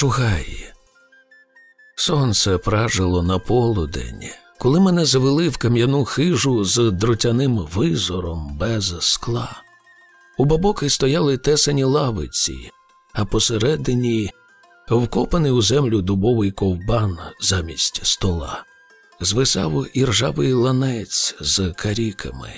Шугай. Сонце пражило на полудень, коли мене завели в кам'яну хижу з дротяним визором без скла. У бабоки стояли тесані лавиці, а посередині вкопаний у землю дубовий ковбан замість стола. Звисав і ржавий ланець з каріками.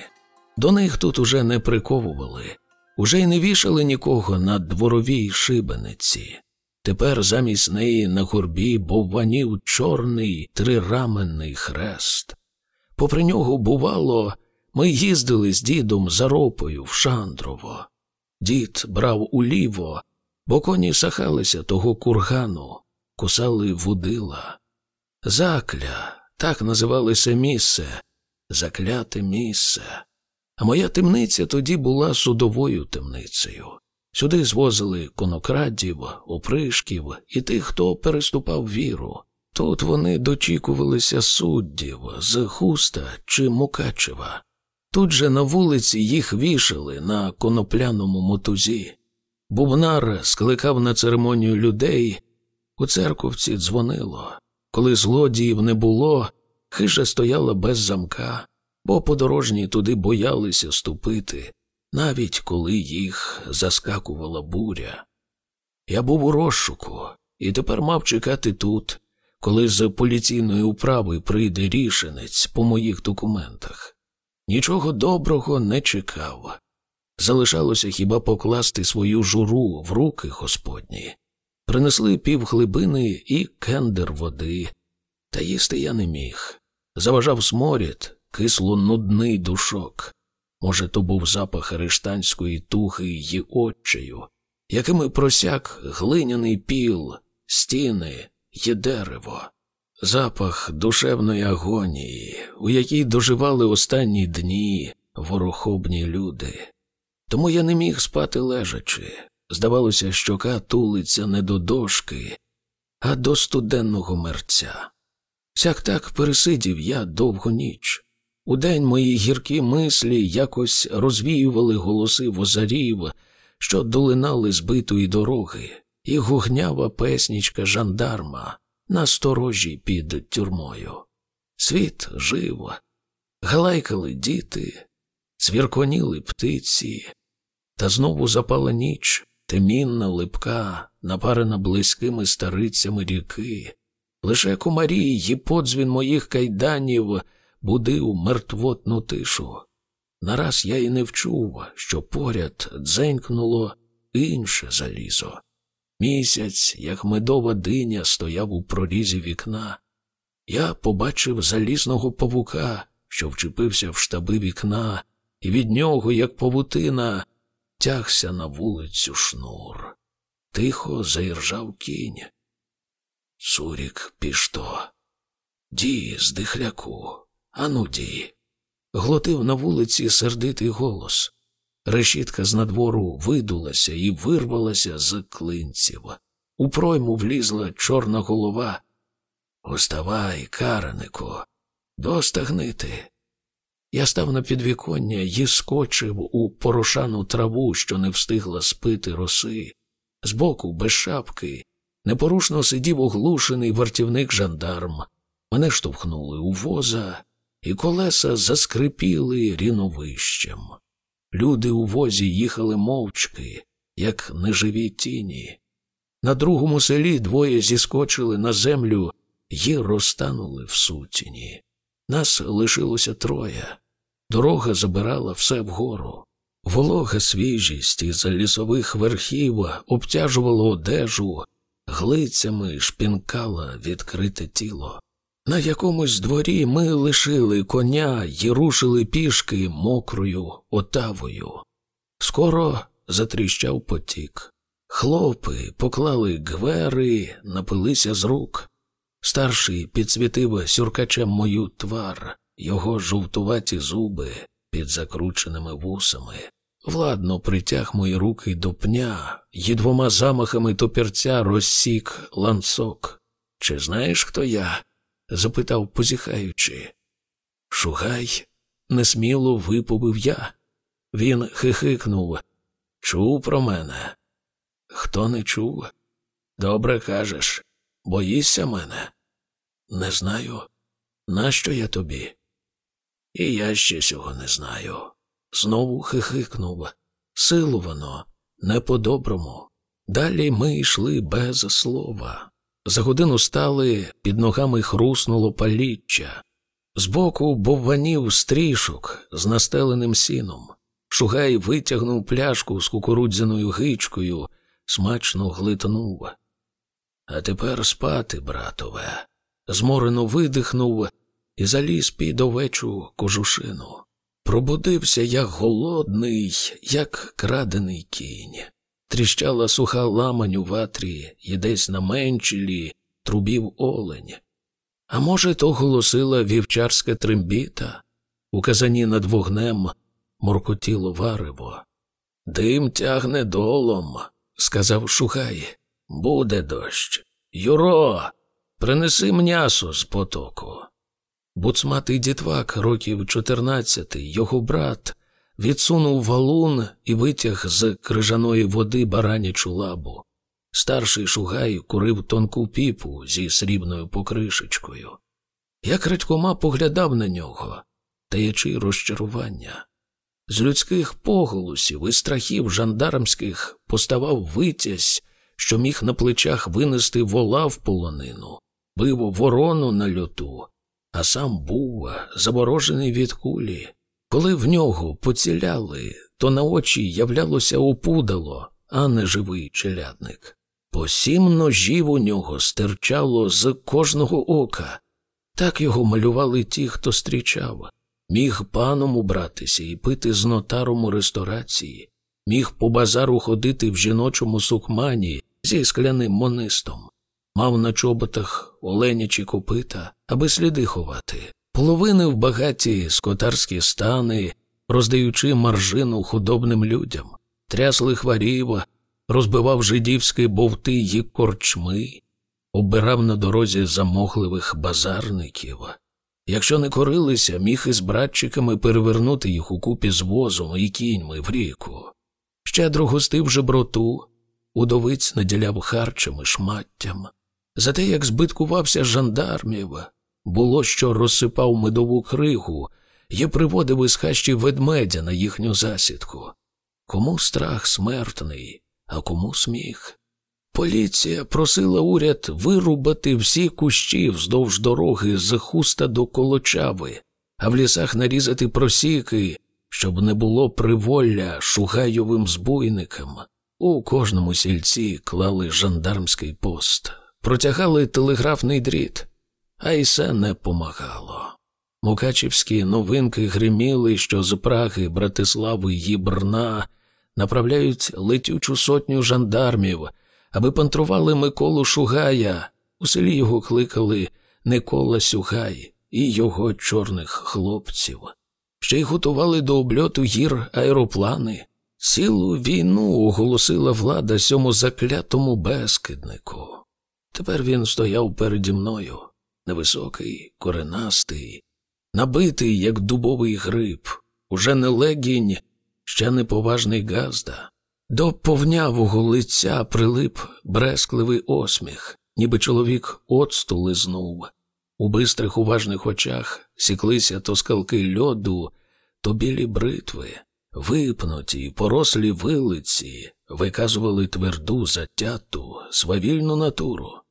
До них тут уже не приковували, уже й не вішали нікого на дворовій шибениці. Тепер замість неї на горбі бовванів чорний трираменний хрест. Попри нього, бувало, ми їздили з дідом за ропою в Шандрово. Дід брав уліво, бо коні сахалися того кургану, кусали вудила. Закля, так називалося місце, закляте місце. А моя темниця тоді була судовою темницею. Сюди звозили конокрадів, опришків і тих, хто переступав віру. Тут вони дочікувалися суддів з хуста чи Мукачева. Тут же на вулиці їх вішали на конопляному мотузі. Бубнар скликав на церемонію людей, у церковці дзвонило. Коли злодіїв не було, хижа стояла без замка, бо подорожні туди боялися ступити навіть коли їх заскакувала буря. Я був у розшуку і тепер мав чекати тут, коли з поліційної управи прийде рішенець по моїх документах. Нічого доброго не чекав. Залишалося хіба покласти свою журу в руки господні. Принесли півглибини і кендер води, та їсти я не міг. Заважав сморід, кисло нудний душок. Може, то був запах арештанської тухи й отчаю, якими просяк глиняний піл, стіни й дерево, запах душевної агонії, у якій доживали останні дні ворохобні люди. Тому я не міг спати лежачи. Здавалося, щока тулиться не до дошки, а до студенного мерця. Сяк так пересидів я довгу ніч. Удень мої гіркі мислі якось розвіювали голоси возарів, що долинали збитої дороги, і гугнява песнічка жандарма на сторожі під тюрмою. Світ жив, галайкали діти, цвірконіли птиці, та знову запала ніч, темінна липка, напарена близькими старицями ріки. Лише комарі й подзвін моїх кайданів будив мертвотну тишу. Нараз я й не вчув, що поряд дзенькнуло інше залізо. Місяць, як медова диня, стояв у прорізі вікна. Я побачив залізного павука, що вчепився в штаби вікна, і від нього, як павутина, тягся на вулицю шнур. Тихо заіржав кінь. Цурік пішто. Ді, здихляку, Ануді. Глотив на вулиці сердитий голос. Решітка з надвору видулася і вирвалася з клинців. У пройму влізла чорна голова. Уставай, каранику, достагнити. Я став на підвіконня і скочив у порошану траву, що не встигла спити роси. Збоку, без шапки, непорушно сидів оглушений вартівник жандарм. Мене штовхнули у воза і колеса заскрипіли ріновищем. Люди у возі їхали мовчки, як неживі тіні. На другому селі двоє зіскочили на землю і розтанули в сутіні. Нас лишилося троє. Дорога забирала все вгору. Волога свіжість із лісових верхів обтяжувала одежу, глицями шпінкала відкрите тіло. На якомусь дворі ми лишили коня й рушили пішки мокрою отавою. Скоро затріщав потік. Хлопи поклали гвери, напилися з рук. Старший підсвітив сюркачем мою твар, його жовтуваті зуби під закрученими вусами. Владно притяг мої руки до пня й двома замахами топірця розсік ланцок. Чи знаєш, хто я? Запитав, позіхаючи. Шугай, несміло виповив я. Він хихикнув. Чув про мене. Хто не чув? Добре кажеш. Боїшся мене? Не знаю. Нащо я тобі? І я ще цього не знаю. Знову хихикнув. Силувано, не по-доброму. Далі ми йшли без слова. За годину стали, під ногами хруснуло паліччя. Збоку бовванів стрішок з настеленим сіном. Шугай витягнув пляшку з кукурудзяною гичкою, смачно глитнув. А тепер спати, братове. Зморено видихнув і заліз під овечу кожушину. Пробудився я голодний, як крадений кінь. Тріщала суха ламань у ватрі і десь на менчилі трубів олень. А може, то голосила вівчарська трембіта, у казані над вогнем моркотіло варево. Дим тягне долом, сказав Шухай. Буде дощ. Юро, принеси м'ясо з потоку. Буцматий дітвак, років чотирнадцятий, його брат, відсунув валун і витяг з крижаної води баранячу лабу. Старший шугай курив тонку піпу зі срібною покришечкою. Я крадькома поглядав на нього, таячи розчарування. З людських поголосів і страхів жандармських поставав витязь, що міг на плечах винести вола в полонину, бив ворону на льоту, а сам був заборожений від кулі. Коли в нього поціляли, то на очі являлося опудало, а не живий челядник. По сім ножів у нього стирчало з кожного ока. Так його малювали ті, хто стрічав. Міг паном убратися і пити з нотаром у ресторації, міг по базару ходити в жіночому сукмані зі скляним монистом, мав на чоботах оленячі копита, аби сліди ховати, половини в багаті скотарські стани, роздаючи маржину худобним людям, трясли хварів, розбивав жидівські бовти й корчми, обирав на дорозі замохливих базарників. Якщо не корилися, міг із братчиками перевернути їх у купі з возом і кіньми в ріку. Щедро гостив жеброту, удовиць наділяв харчем і шматтям. Зате як збиткувався жандармів, було що розсипав медову кригу і приводив із хащі ведмедя на їхню засідку. Кому страх смертний, а кому сміх. Поліція просила уряд вирубати всі кущі вздовж дороги з хуста до колочави, а в лісах нарізати просіки, щоб не було приволля шугайовим збойникам. У кожному сільці клали жандармський пост, протягали телеграфний дріт, а й це не помагало. Мукачівські новинки гриміли, що з Праги, Братислави й Брна направляють летючу сотню жандармів аби пантрували Миколу Шугая. У селі його кликали Никола Сюгай і його чорних хлопців. Ще й готували до обльоту гір аероплани. Цілу війну оголосила влада сьому заклятому безкиднику. Тепер він стояв переді мною, невисокий, коренастий, набитий, як дубовий гриб, уже не легінь, ще не поважний газда. До повнявого лиця прилип брескливий осміх, ніби чоловік оцту лизнув. У бистрих уважних очах сіклися то скалки льоду, то білі бритви, випнуті, порослі вилиці, виказували тверду, затяту, свавільну натуру.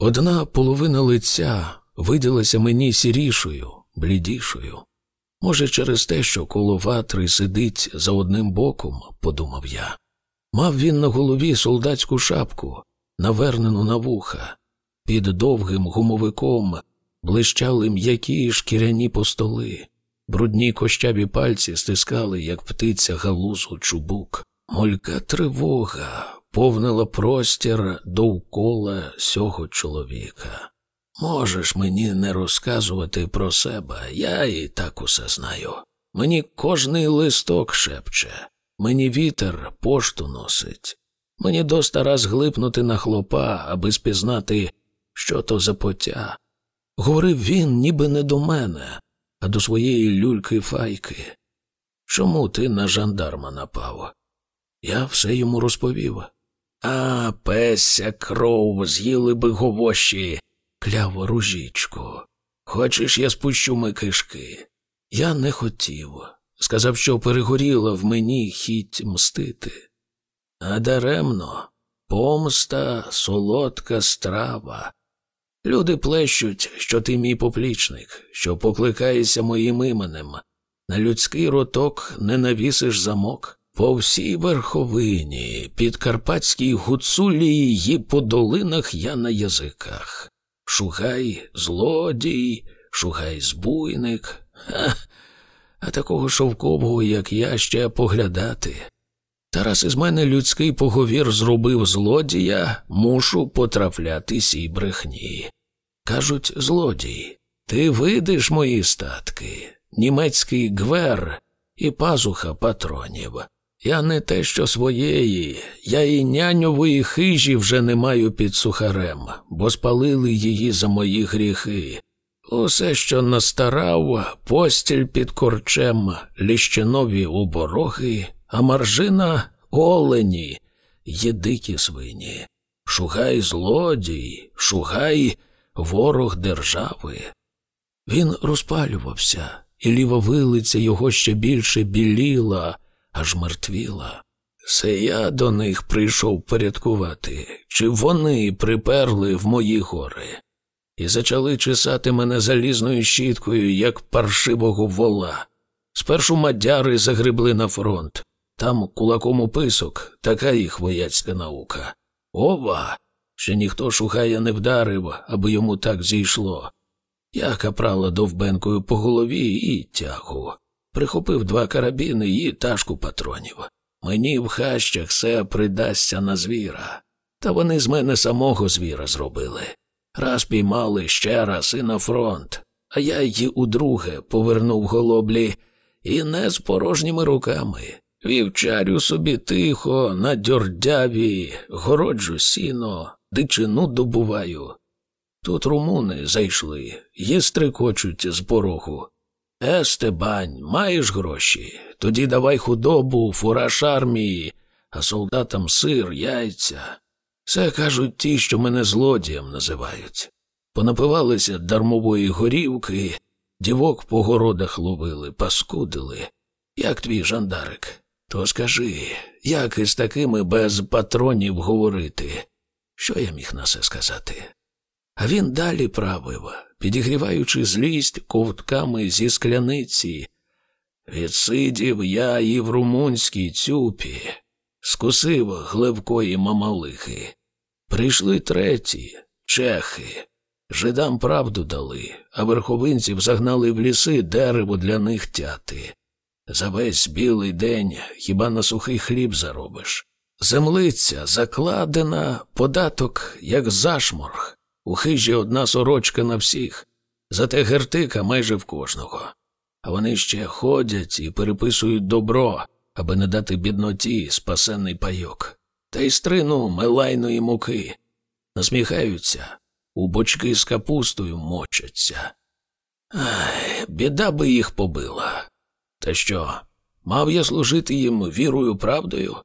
Одна половина лиця виділася мені сірішою, блідішою. Може, через те, що коло ватри сидить за одним боком, подумав я. Мав він на голові солдатську шапку, навернену на вуха. Під довгим гумовиком блищали м'які шкіряні постоли, брудні кощаві пальці стискали, як птиця галузу чубук. Молька тривога повнила простір довкола сього чоловіка. Можеш мені не розказувати про себе, я і так усе знаю. Мені кожний листок шепче. Мені вітер пошту носить. Мені доста раз глипнути на хлопа, аби спізнати, що то за потя. Говорив він, ніби не до мене, а до своєї люльки файки. Чому ти на жандарма напав? Я все йому розповів. А, песя кров, з'їли би говощі, кляво ружічку. Хочеш, я спущу ми кишки? Я не хотів. Сказав, що перегоріла в мені хіть мстити. А даремно, помста, солодка страва. Люди плещуть, що ти мій поплічник, що покликаєшся моїм іменем. На людський роток не навісиш замок. По всій верховині, під карпатській гуцулі й по долинах я на язиках. Шугай злодій, шугай збуйник. Ха, а такого шовкового, як я, ще поглядати. Тарас із мене людський поговір зробив злодія, мушу потрапляти сій брехні. Кажуть, злодій, ти видиш мої статки, німецький гвер і пазуха патронів. Я не те, що своєї, я і няньової хижі вже не маю під сухарем, бо спалили її за мої гріхи. Усе, що настарав, постіль під корчем, ліщинові обороги, а маржина олені, є дикі свині. Шугай злодій, шугай ворог держави. Він розпалювався, і ліва вилиця його ще більше біліла, аж мертвіла. Це я до них прийшов порядкувати, чи вони приперли в мої гори і зачали чесати мене залізною щіткою, як паршивого вола. Спершу мадяри загребли на фронт. Там кулаком у писок, така їх вояцька наука. Ова! Ще ніхто шухая не вдарив, аби йому так зійшло. Я капрала довбенкою по голові і тягу. Прихопив два карабіни і ташку патронів. Мені в хащах все придасться на звіра. Та вони з мене самого звіра зробили. Раз піймали ще раз і на фронт, а я її удруге повернув голоблі і не з порожніми руками. Вівчарю собі тихо, на дьордяві, городжу сіно, дичину добуваю. Тут румуни зайшли, їстри кочуть з порогу. Естебань, маєш гроші? Тоді давай худобу, фураж армії, а солдатам сир, яйця. Це кажуть ті, що мене злодієм називають. Понапивалися дармової горівки, дівок по городах ловили, паскудили. Як твій жандарик? То скажи, як із такими без патронів говорити? Що я міг на це сказати? А він далі правив, підігріваючи злість ковтками зі скляниці. Відсидів я і в румунській цюпі, скусив гливкої мамалихи. Прийшли треті, чехи. Жидам правду дали, а верховинців загнали в ліси дерево для них тяти. За весь білий день хіба на сухий хліб заробиш. Землиця закладена, податок, як зашморг. У хижі одна сорочка на всіх, зате гертика майже в кожного. А вони ще ходять і переписують добро, аби не дати бідноті спасенний пайок та й стрину мелайної муки. Насміхаються, у бочки з капустою мочаться. Ай, біда би їх побила. Та що, мав я служити їм вірою правдою?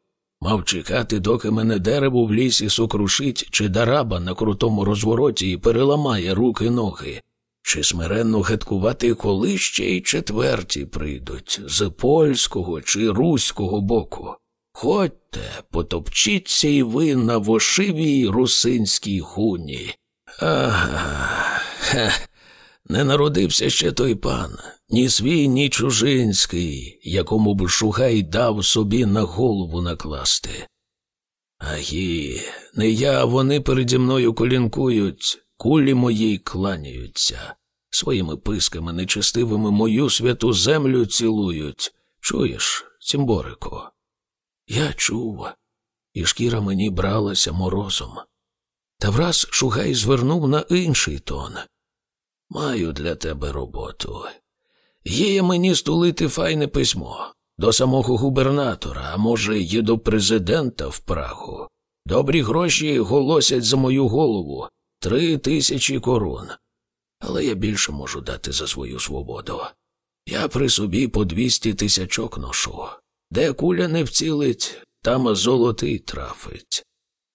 Мав чекати, доки мене дерево в лісі сокрушить, чи дараба на крутому розвороті і переламає руки ноги, чи смиренно геткувати, коли ще й четверті прийдуть з польського чи руського боку. Ходьте, потопчіться і ви на вошивій русинській гуні. Ага, хе, не народився ще той пан, ні свій, ні чужинський, якому б шугай дав собі на голову накласти. Агі, не я, вони переді мною колінкують, кулі мої кланяються, своїми писками нечестивими мою святу землю цілують. Чуєш, Цімборику? Я чув, і шкіра мені бралася морозом. Та враз Шугай звернув на інший тон. Маю для тебе роботу. Є мені стулити файне письмо до самого губернатора, а може, й до президента в Прагу. Добрі гроші голосять за мою голову три тисячі корон. Але я більше можу дати за свою свободу. Я при собі по двісті тисячок ношу. Де куля не вцілить, там золотий трафить.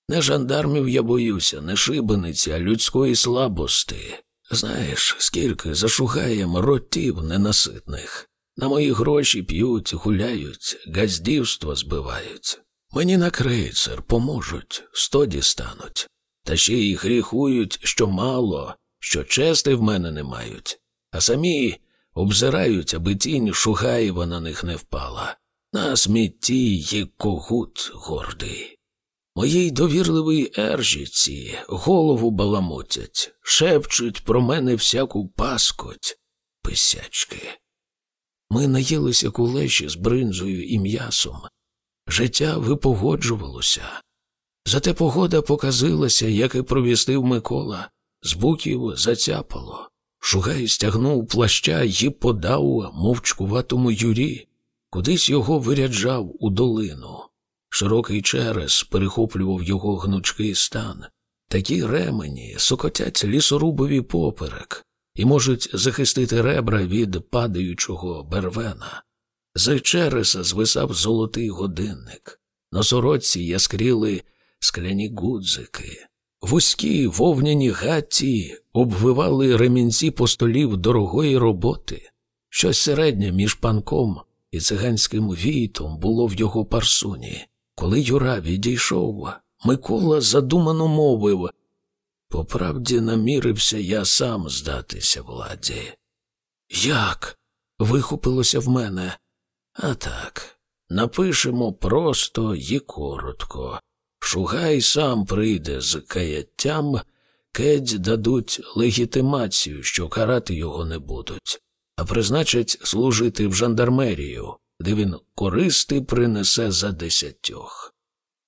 Не жандармів я боюся, не шибениці, а людської слабости. Знаєш, скільки зашугаєм ротів ненаситних. На мої гроші п'ють, гуляють, газдівство збивають. Мені на крейцер поможуть, сто дістануть. Та ще й гріхують, що мало, що чести в мене не мають, а самі обзирають, аби тінь Шугаєва на них не впала. На смітті є когут гордий. Моїй довірливій ержіці голову баламутять, шепчуть про мене всяку паскоть, писячки. Ми наїлися кулеші з бринзою і м'ясом. Життя випогоджувалося. Зате погода показилася, як і провістив Микола, з буків зацяпало. Шугай стягнув плаща і подав мовчкуватому юрі, кудись його виряджав у долину. Широкий черес перехоплював його гнучкий стан. Такі ремені сокотять лісорубові поперек і можуть захистити ребра від падаючого бервена. З череса звисав золотий годинник. На сорочці яскріли скляні гудзики. Вузькі вовняні гатті обвивали ремінці постолів дорогої роботи. Щось середнє між панком і циганським війтом було в його парсуні. Коли Юра відійшов, Микола задумано мовив по правді намірився я сам здатися владі. Як? вихопилося в мене. А так, напишемо просто і коротко. Шугай сам прийде з каяттям, кедь дадуть легітимацію, що карати його не будуть, а призначать служити в жандармерію, де він користи принесе за десятьох.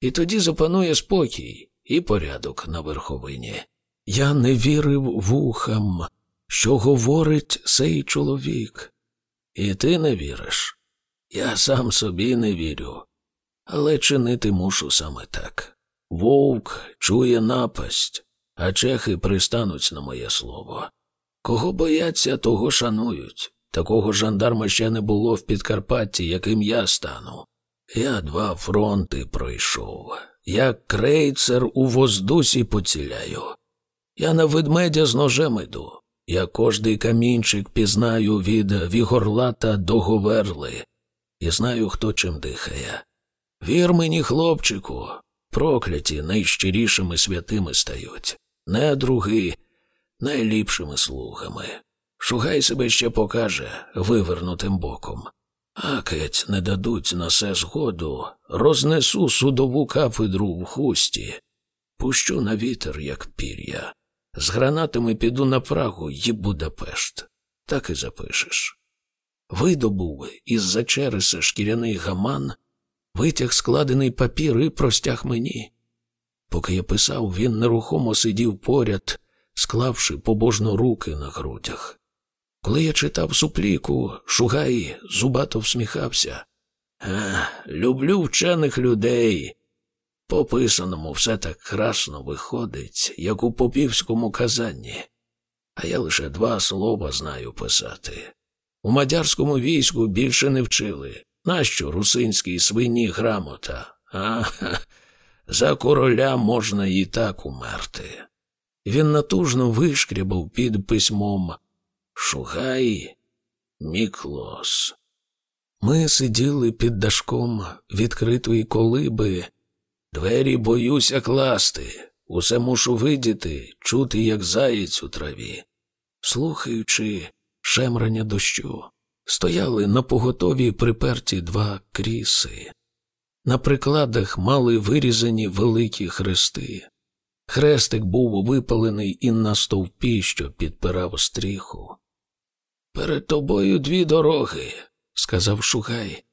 І тоді запанує спокій і порядок на верховині. Я не вірив вухам, що говорить цей чоловік. І ти не віриш. Я сам собі не вірю, але чинити мушу саме так. Вовк чує напасть, а чехи пристануть на моє слово. Кого бояться, того шанують. Такого жандарма ще не було в Підкарпатті, яким я стану. Я два фронти пройшов. Я крейцер у воздусі поціляю. Я на ведмедя з ножем іду. Я кожний камінчик пізнаю від вігорлата до говерли і знаю, хто чим дихає. Вір мені, хлопчику, прокляті найщирішими святими стають, недруги найліпшими слугами. Шугай себе ще покаже вивернутим боком. А кеть не дадуть на се згоду, рознесу судову кафедру в хусті, пущу на вітер, як пір'я. З гранатами піду на Прагу й Будапешт. Так і запишеш. Видобув із за череса шкіряний гаман, витяг складений папір і простяг мені. Поки я писав, він нерухомо сидів поряд, склавши побожно руки на грудях. Коли я читав супліку, Шугай зубато всміхався. А, люблю вчених людей. По писаному все так красно виходить, як у попівському казанні, а я лише два слова знаю писати. У мадярському війську більше не вчили. Нащо русинській свині грамота? А за короля можна і так умерти. Він натужно вишкрябав під письмом Шугай Міклос. Ми сиділи під дашком відкритої колиби. Двері боюся класти, усе мушу видіти, чути, як заєць у траві. Слухаючи шемрання дощу, стояли на поготові приперті два кріси. На прикладах мали вирізані великі хрести. Хрестик був випалений і на стовпі, що підпирав стріху. Перед тобою дві дороги, сказав Шугай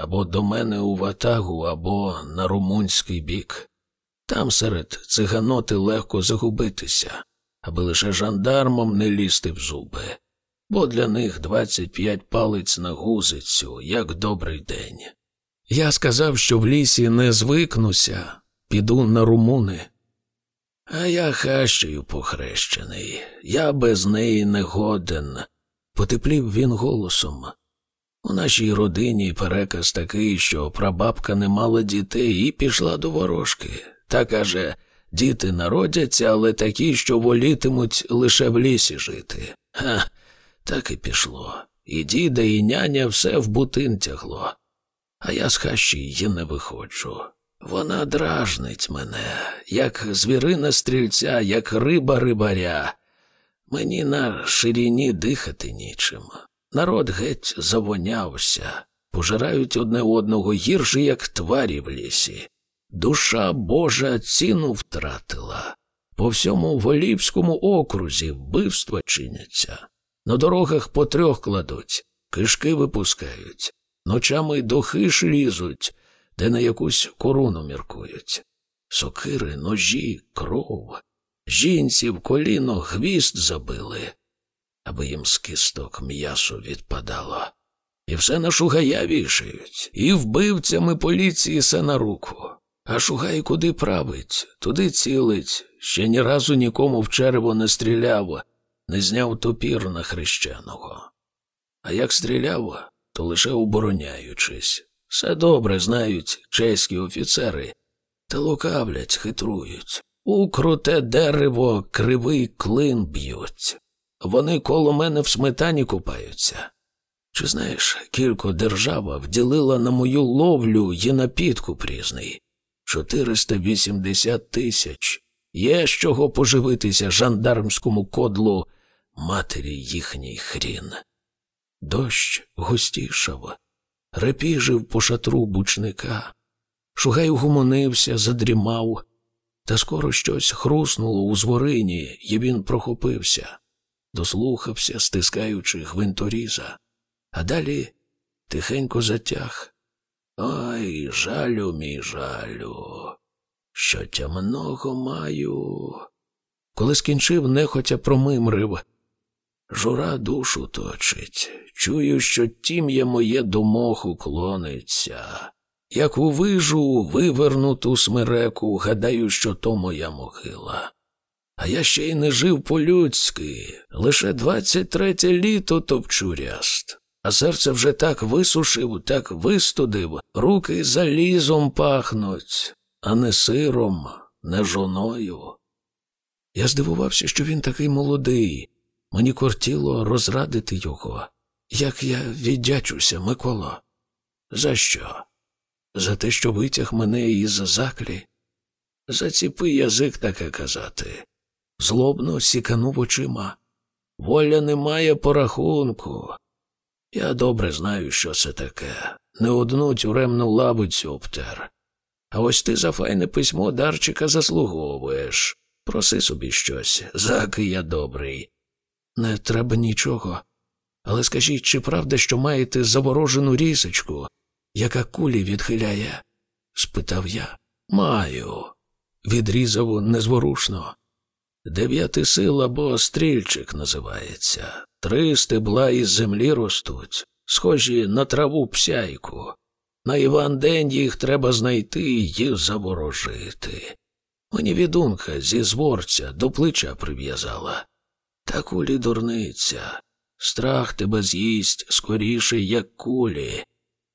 або до мене у ватагу, або на румунський бік. Там серед циганоти легко загубитися, аби лише жандармом не лізти в зуби, бо для них двадцять п'ять палиць на гузицю, як добрий день. Я сказав, що в лісі не звикнуся, піду на румуни. А я хащею похрещений, я без неї не годен, потеплів він голосом. У нашій родині переказ такий, що прабабка не мала дітей і пішла до ворожки. Та каже, діти народяться, але такі, що волітимуть лише в лісі жити. Ха, так і пішло. І діда, і няня все в бутин тягло. А я з хащі її не виходжу. Вона дражнить мене, як звірина стрільця, як риба рибаря. Мені на ширині дихати нічим. Народ геть завонявся, пожирають одне одного гірше, як тварі в лісі. Душа Божа ціну втратила. По всьому Волівському окрузі вбивства чиняться. На дорогах по трьох кладуть, кишки випускають, ночами до хиш лізуть, де на якусь корону міркують. Сокири, ножі, кров. Жінці в коліно гвіст забили, аби їм з кісток м'ясо відпадало. І все на шугая вішають, і вбивцями поліції все на руку. А шугай куди править, туди цілить, ще ні разу нікому в черво не стріляв, не зняв топір на хрещеного. А як стріляв, то лише обороняючись. Все добре знають чеські офіцери, та лукавлять, хитрують. У круте дерево кривий клин б'ють. Вони коло мене в сметані купаються. Чи знаєш, кілько держава вділила на мою ловлю і напітку прізний 480 тисяч. Є з чого поживитися жандармському кодлу матері їхній хрін. Дощ густішав, репіжив по шатру бучника. Шугай гумонився, задрімав, та скоро щось хруснуло у зворині, і він прохопився, дослухався, стискаючи гвинторіза, а далі тихенько затяг. Ой, жалю, мій жалю, що тя много маю. Коли скінчив, нехотя промимрив. Жура душу точить, чую, що тім'я моє до моху клониться. Як увижу вивернуту смереку, гадаю, що то моя могила. А я ще й не жив по-людськи, лише двадцять третє літо топчу ряст. А серце вже так висушив, так вистудив, руки залізом пахнуть, а не сиром, не жоною. Я здивувався, що він такий молодий. Мені кортіло розрадити його, як я віддячуся, Микола. За що? За те, що витяг мене із заклі? Заціпи язик таке казати. Злобно сіканув очима. Воля немає порахунку. Я добре знаю, що це таке. Не одну тюремну лавицю обтер. А ось ти за файне письмо Дарчика заслуговуєш. Проси собі щось, заки я добрий. Не треба нічого. Але скажіть, чи правда, що маєте заворожену рісочку, яка кулі відхиляє? спитав я. Маю. Відрізав незворушно. Дев'яти сил або стрільчик називається. Три стебла із землі ростуть, схожі на траву псяйку. На Іван день їх треба знайти і заворожити. Мені відунка зі зворця до плеча прив'язала. Та кулі дурниця. Страх тебе з'їсть скоріше, як кулі.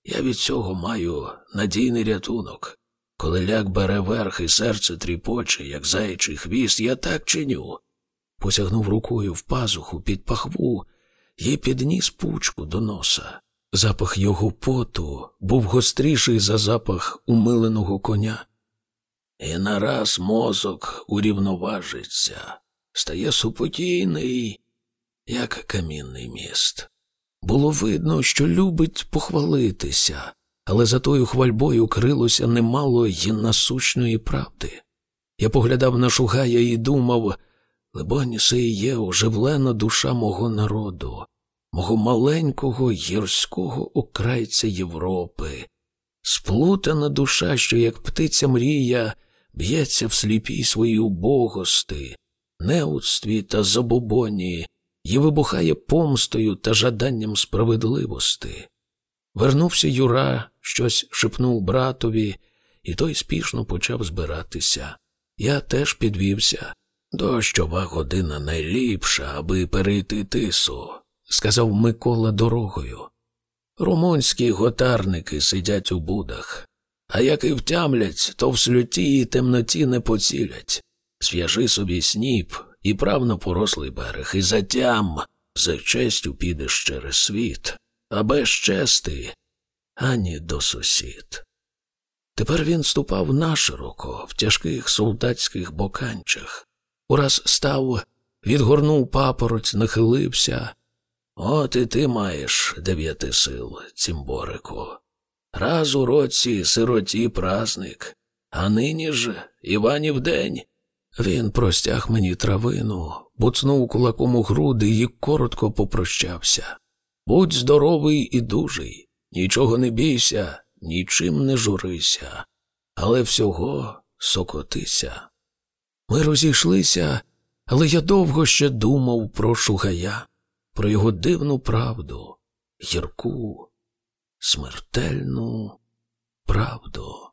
Я від цього маю надійний рятунок. Коли ляк бере верх і серце тріпоче, як заячий хвіст, я так чиню. Посягнув рукою в пазуху під пахву і підніс пучку до носа. Запах його поту був гостріший за запах умиленого коня. І нараз мозок урівноважиться, стає супокійний, як камінний міст. Було видно, що любить похвалитися, але за тою хвальбою крилося немало й насущної правди. Я поглядав на Шугая і думав, либонь, це і є оживлена душа мого народу, мого маленького гірського окрайця Європи, сплутана душа, що, як птиця мрія, б'ється в сліпій своїй убогости, неудстві та забобоні, і вибухає помстою та жаданням справедливости. Вернувся Юра, щось шепнув братові, і той спішно почав збиратися. Я теж підвівся. Дощова година найліпша, аби перейти тису, сказав Микола дорогою. Румунські готарники сидять у будах. а як і втямлять, то в слюті і темноті не поцілять. Зв'яжи собі сніп і правно порослий берег, і затям за честю підеш через світ, а без чести ані до сусід. Тепер він ступав нашироко в тяжких солдатських боканчах. Ураз став, відгорнув папороть, нахилився. От і ти маєш дев'яти сил, цімборику. Раз у році сироті праздник, а нині ж Іванів день. Він простяг мені травину, буцнув кулаком у груди і коротко попрощався. Будь здоровий і дужий, нічого не бійся, нічим не журися, але всього сокотися. Ми розійшлися, але я довго ще думав про шугая, про його дивну правду, гірку, смертельну правду.